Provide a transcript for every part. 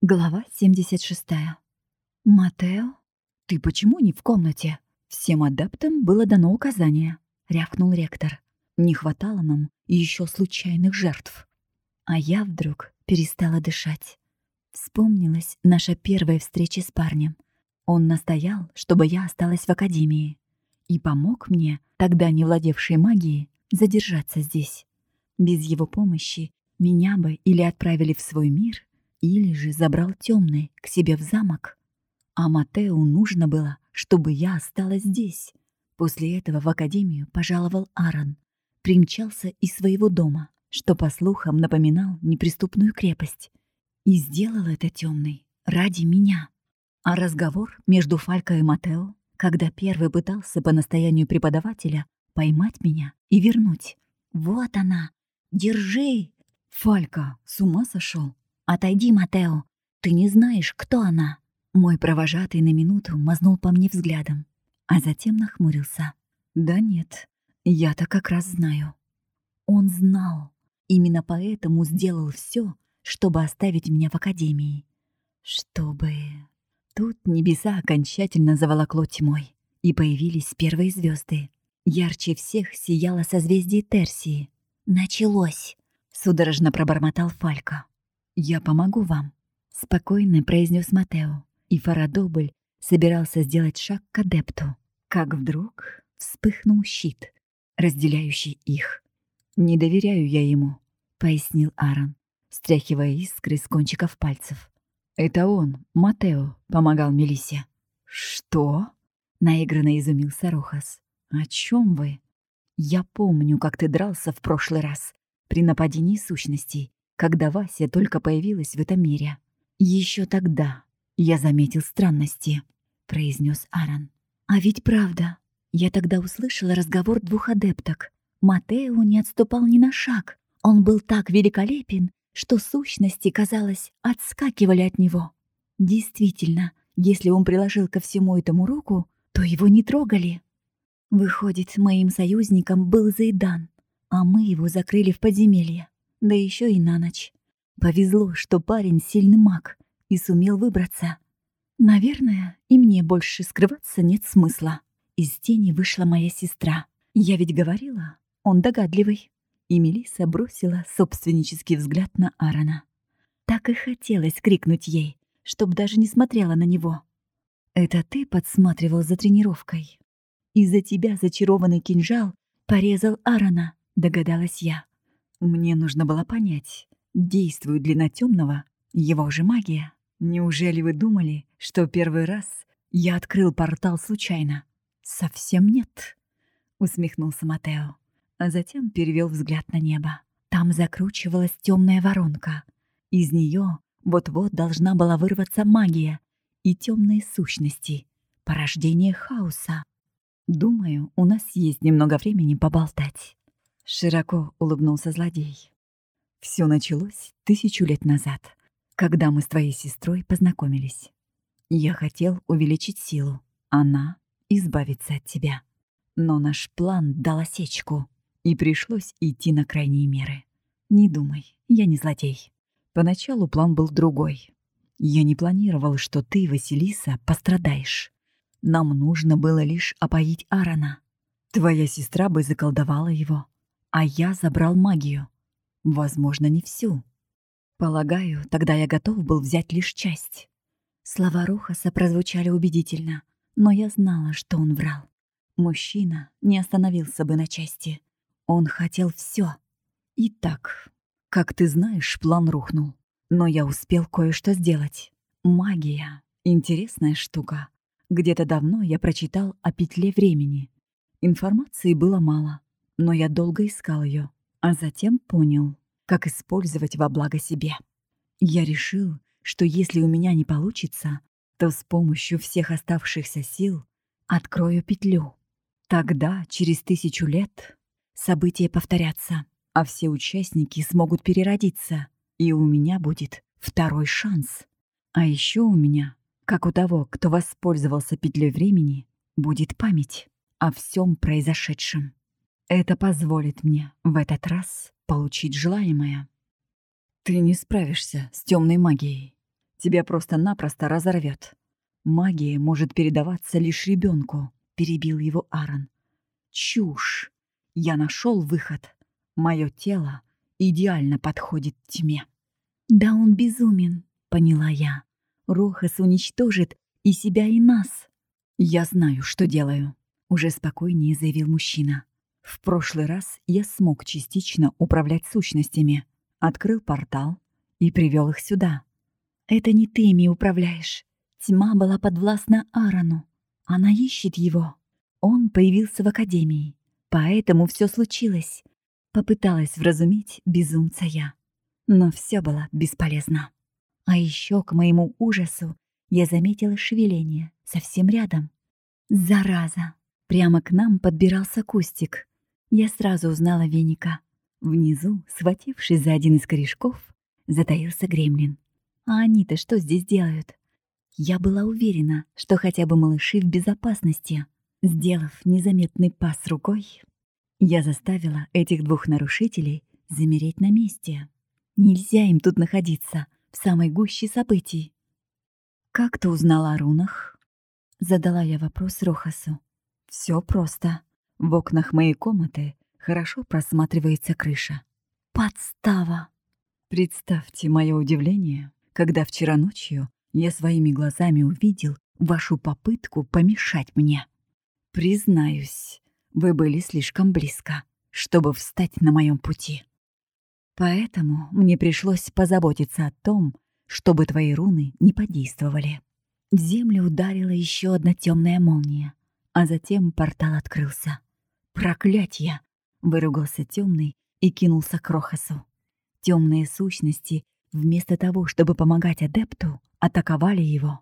Глава 76. «Матео, ты почему не в комнате? Всем адептам было дано указание», — рявкнул ректор. «Не хватало нам еще случайных жертв». А я вдруг перестала дышать. Вспомнилась наша первая встреча с парнем. Он настоял, чтобы я осталась в академии. И помог мне, тогда не владевшей магией, задержаться здесь. Без его помощи меня бы или отправили в свой мир, или же забрал темный к себе в замок. А Матео нужно было, чтобы я осталась здесь. После этого в академию пожаловал Аарон. Примчался из своего дома, что, по слухам, напоминал неприступную крепость. И сделал это темный ради меня. А разговор между Фалько и Матео, когда первый пытался по настоянию преподавателя поймать меня и вернуть. «Вот она! Держи!» Фалька с ума сошел. «Отойди, Матео. Ты не знаешь, кто она». Мой провожатый на минуту мазнул по мне взглядом, а затем нахмурился. «Да нет, я-то как раз знаю». Он знал. Именно поэтому сделал все, чтобы оставить меня в академии. Чтобы... Тут небеса окончательно заволокло тьмой, и появились первые звезды. Ярче всех сияло созвездие Терсии. «Началось!» — судорожно пробормотал Фалька. «Я помогу вам», — спокойно произнес Матео. И Фарадобль собирался сделать шаг к адепту, как вдруг вспыхнул щит, разделяющий их. «Не доверяю я ему», — пояснил Аарон, стряхивая искры с кончиков пальцев. «Это он, Матео, помогал Мелисе». «Что?» — наигранно изумился Рохас. «О чем вы?» «Я помню, как ты дрался в прошлый раз при нападении сущностей когда Вася только появилась в этом мире. Еще тогда я заметил странности», — произнес Аарон. «А ведь правда. Я тогда услышала разговор двух адепток. Матео не отступал ни на шаг. Он был так великолепен, что сущности, казалось, отскакивали от него. Действительно, если он приложил ко всему этому руку, то его не трогали. Выходит, моим союзником был Зайдан, а мы его закрыли в подземелье да еще и на ночь. Повезло, что парень сильный маг и сумел выбраться. Наверное, и мне больше скрываться нет смысла. Из тени вышла моя сестра. Я ведь говорила, он догадливый. И Мелиса бросила собственнический взгляд на Аарона. Так и хотелось крикнуть ей, чтоб даже не смотрела на него. «Это ты подсматривал за тренировкой?» «Из-за тебя зачарованный кинжал порезал Аарона», — догадалась я. Мне нужно было понять, действует ли на темного его же магия. Неужели вы думали, что первый раз я открыл портал случайно? Совсем нет, усмехнулся Матео, а затем перевел взгляд на небо. Там закручивалась темная воронка. Из нее вот-вот должна была вырваться магия и темные сущности, порождение хаоса. Думаю, у нас есть немного времени поболтать. Широко улыбнулся злодей. Все началось тысячу лет назад, когда мы с твоей сестрой познакомились. Я хотел увеличить силу, она — избавиться от тебя. Но наш план дал осечку, и пришлось идти на крайние меры. Не думай, я не злодей. Поначалу план был другой. Я не планировал, что ты, Василиса, пострадаешь. Нам нужно было лишь опоить Аарона. Твоя сестра бы заколдовала его, а я забрал магию. Возможно, не всю. Полагаю, тогда я готов был взять лишь часть. Слова Рухаса прозвучали убедительно, но я знала, что он врал. Мужчина не остановился бы на части. Он хотел все. Итак, как ты знаешь, план рухнул. Но я успел кое-что сделать. Магия — интересная штука. Где-то давно я прочитал о петле времени. Информации было мало но я долго искал ее, а затем понял, как использовать во благо себе. Я решил, что если у меня не получится, то с помощью всех оставшихся сил открою петлю. Тогда, через тысячу лет, события повторятся, а все участники смогут переродиться, и у меня будет второй шанс. А еще у меня, как у того, кто воспользовался петлей времени, будет память о всем произошедшем. Это позволит мне в этот раз получить желаемое. Ты не справишься с темной магией. тебя просто-напросто разорвет. Магия может передаваться лишь ребенку, перебил его Аарон. Чушь. Я нашел выход. Мое тело идеально подходит тьме. Да он безумен, поняла я. Рохас уничтожит и себя, и нас. Я знаю, что делаю, уже спокойнее заявил мужчина. В прошлый раз я смог частично управлять сущностями, открыл портал и привел их сюда. Это не ты ими управляешь. Тьма была подвластна Аарону. Она ищет его. Он появился в академии. Поэтому все случилось. Попыталась вразумить безумца я. Но все было бесполезно. А еще к моему ужасу я заметила шевеление совсем рядом. Зараза! Прямо к нам подбирался кустик. Я сразу узнала веника. Внизу, схватившись за один из корешков, затаился гремлин. А они-то что здесь делают? Я была уверена, что хотя бы малыши в безопасности. Сделав незаметный пас рукой, я заставила этих двух нарушителей замереть на месте. Нельзя им тут находиться, в самой гуще событий. «Как ты узнала о рунах?» Задала я вопрос Рохасу. Все просто. В окнах моей комнаты хорошо просматривается крыша. Подстава! Представьте мое удивление, когда вчера ночью я своими глазами увидел вашу попытку помешать мне. Признаюсь, вы были слишком близко, чтобы встать на моем пути. Поэтому мне пришлось позаботиться о том, чтобы твои руны не подействовали. В землю ударила еще одна темная молния, а затем портал открылся. «Проклятье!» — выругался темный и кинулся к Рохасу. Темные сущности, вместо того, чтобы помогать адепту, атаковали его.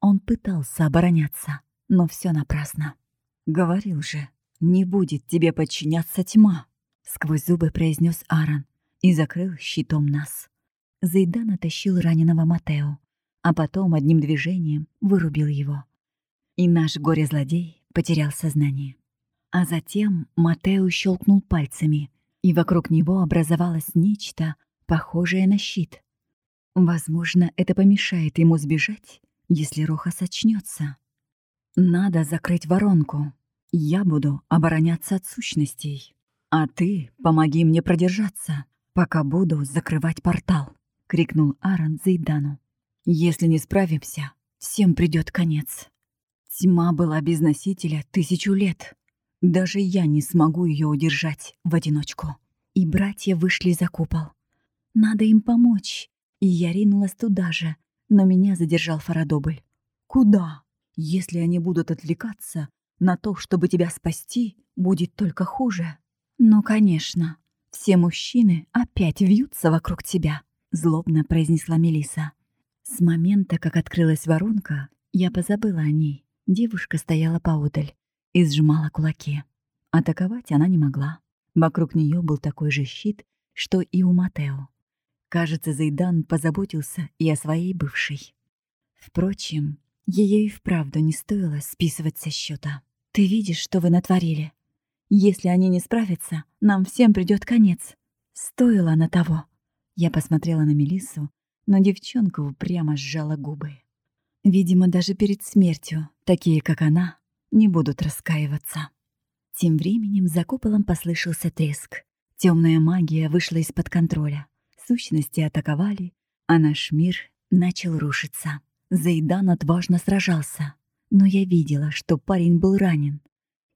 Он пытался обороняться, но все напрасно. «Говорил же, не будет тебе подчиняться тьма», — сквозь зубы произнес Аарон и закрыл щитом нас. Зайдан отащил раненого Матео, а потом одним движением вырубил его. И наш горе-злодей потерял сознание. А затем Матео щелкнул пальцами, и вокруг него образовалось нечто, похожее на щит. Возможно, это помешает ему сбежать, если Роха сочнется. Надо закрыть воронку. Я буду обороняться от сущностей. А ты помоги мне продержаться, пока буду закрывать портал, крикнул Аарон Зейдану. Если не справимся, всем придет конец. Тьма была без носителя тысячу лет. Даже я не смогу ее удержать в одиночку. И братья вышли за купол. Надо им помочь. И я ринулась туда же, но меня задержал Фарадобль. Куда? Если они будут отвлекаться на то, чтобы тебя спасти, будет только хуже. Ну, конечно, все мужчины опять вьются вокруг тебя, злобно произнесла Мелиса. С момента, как открылась воронка, я позабыла о ней. Девушка стояла поодаль и сжимала кулаки. Атаковать она не могла. Вокруг нее был такой же щит, что и у Матео. Кажется, Зайдан позаботился и о своей бывшей. Впрочем, ее и вправду не стоило списывать со счета. «Ты видишь, что вы натворили? Если они не справятся, нам всем придет конец. Стоило на того». Я посмотрела на Мелиссу, но девчонка упрямо сжала губы. Видимо, даже перед смертью такие, как она, не будут раскаиваться. Тем временем за куполом послышался треск. Темная магия вышла из-под контроля. Сущности атаковали, а наш мир начал рушиться. Зайдан отважно сражался, но я видела, что парень был ранен.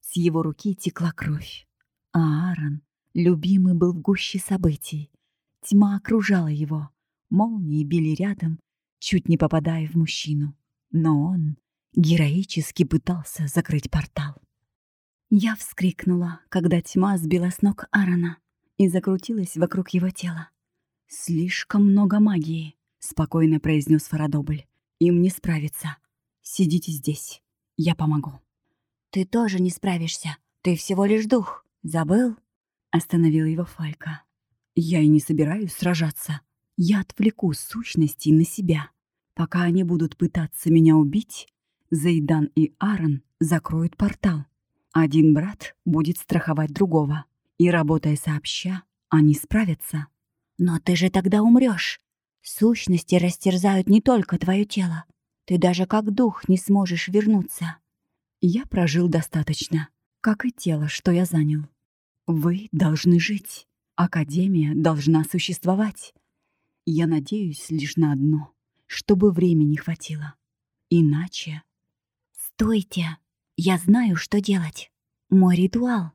С его руки текла кровь. А Аарон, любимый, был в гуще событий. Тьма окружала его, Молнии били рядом, чуть не попадая в мужчину. Но он героически пытался закрыть портал. Я вскрикнула, когда тьма сбила с ног Аарона и закрутилась вокруг его тела. «Слишком много магии», — спокойно произнес Фарадобль. «Им не справиться. Сидите здесь. Я помогу». «Ты тоже не справишься. Ты всего лишь дух. Забыл?» — остановил его Фалька. «Я и не собираюсь сражаться», я отвлеку сущности на себя. Пока они будут пытаться меня убить, Зайдан и Аарон закроют портал. Один брат будет страховать другого. И, работая сообща, они справятся. «Но ты же тогда умрешь. Сущности растерзают не только твое тело. Ты даже как дух не сможешь вернуться. Я прожил достаточно, как и тело, что я занял. Вы должны жить. Академия должна существовать. Я надеюсь лишь на одно, чтобы времени хватило. Иначе... Стойте! Я знаю, что делать. Мой ритуал.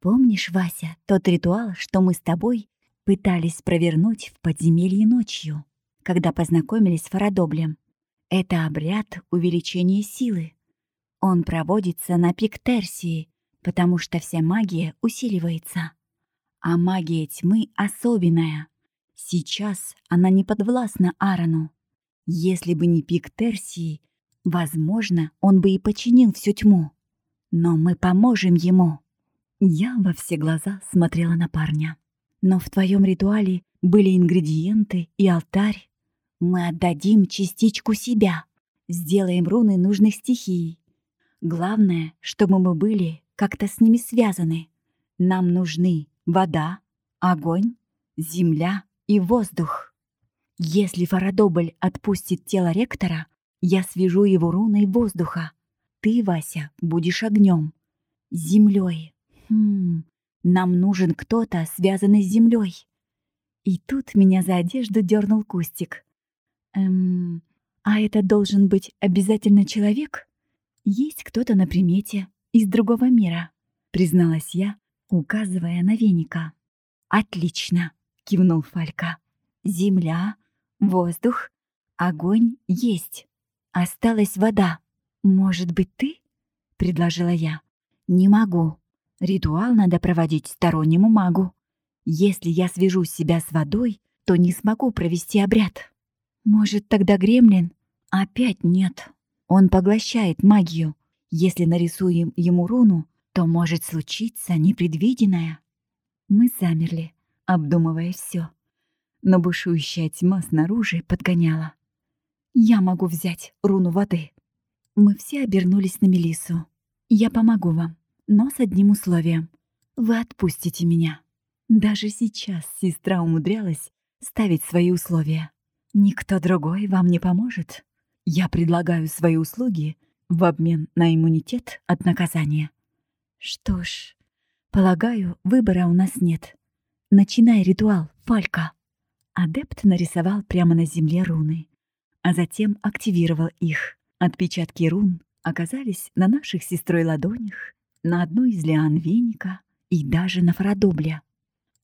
Помнишь, Вася, тот ритуал, что мы с тобой пытались провернуть в подземелье ночью, когда познакомились с Фарадоблем? Это обряд увеличения силы. Он проводится на пик Терсии, потому что вся магия усиливается. А магия тьмы особенная. Сейчас она не подвластна Аарону. Если бы не пик Терсии, возможно, он бы и починил всю тьму. Но мы поможем ему. Я во все глаза смотрела на парня. Но в твоем ритуале были ингредиенты и алтарь. Мы отдадим частичку себя, сделаем руны нужных стихий. Главное, чтобы мы были как-то с ними связаны. Нам нужны вода, огонь, земля и воздух. Если Фарадобль отпустит тело ректора, я свяжу его руной воздуха. Ты, Вася, будешь огнем, землей. Хм, нам нужен кто-то, связанный с землей. И тут меня за одежду дернул кустик. Эм, а это должен быть обязательно человек? Есть кто-то на примете из другого мира, призналась я, указывая на веника. Отлично, кивнул Фалька. Земля, воздух, огонь есть. Осталась вода. Может быть, ты? предложила я. Не могу. Ритуал надо проводить стороннему магу. Если я свяжу себя с водой, то не смогу провести обряд. Может, тогда гремлин? Опять нет. Он поглощает магию. Если нарисуем ему руну, то может случиться непредвиденное. Мы замерли, обдумывая все. Но бушующая тьма снаружи подгоняла. Я могу взять руну воды. Мы все обернулись на Мелису. Я помогу вам, но с одним условием. Вы отпустите меня. Даже сейчас сестра умудрялась ставить свои условия. Никто другой вам не поможет. Я предлагаю свои услуги в обмен на иммунитет от наказания. Что ж, полагаю, выбора у нас нет. Начинай ритуал, Фалька. Адепт нарисовал прямо на земле руны, а затем активировал их. Отпечатки рун оказались на наших сестрой ладонях, на одной из лиан веника и даже на фарадобля.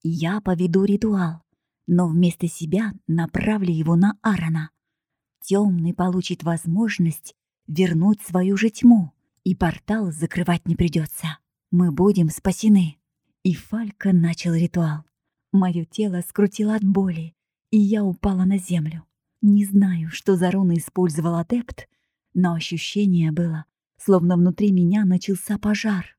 Я поведу ритуал, но вместо себя направлю его на Аарона. Темный получит возможность вернуть свою же тьму, и портал закрывать не придется. Мы будем спасены. И Фалька начал ритуал. Мое тело скрутило от боли, и я упала на землю. Не знаю, что за руны использовал адепт, но ощущение было, словно внутри меня начался пожар.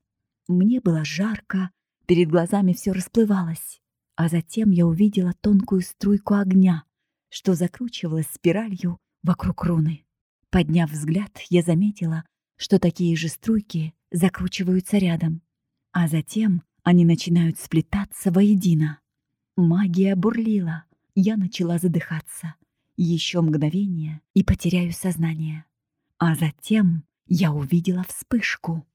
Мне было жарко, перед глазами все расплывалось. А затем я увидела тонкую струйку огня, что закручивалась спиралью вокруг руны. Подняв взгляд, я заметила, что такие же струйки закручиваются рядом, а затем они начинают сплетаться воедино. Магия бурлила, я начала задыхаться. Еще мгновение и потеряю сознание. А затем я увидела вспышку.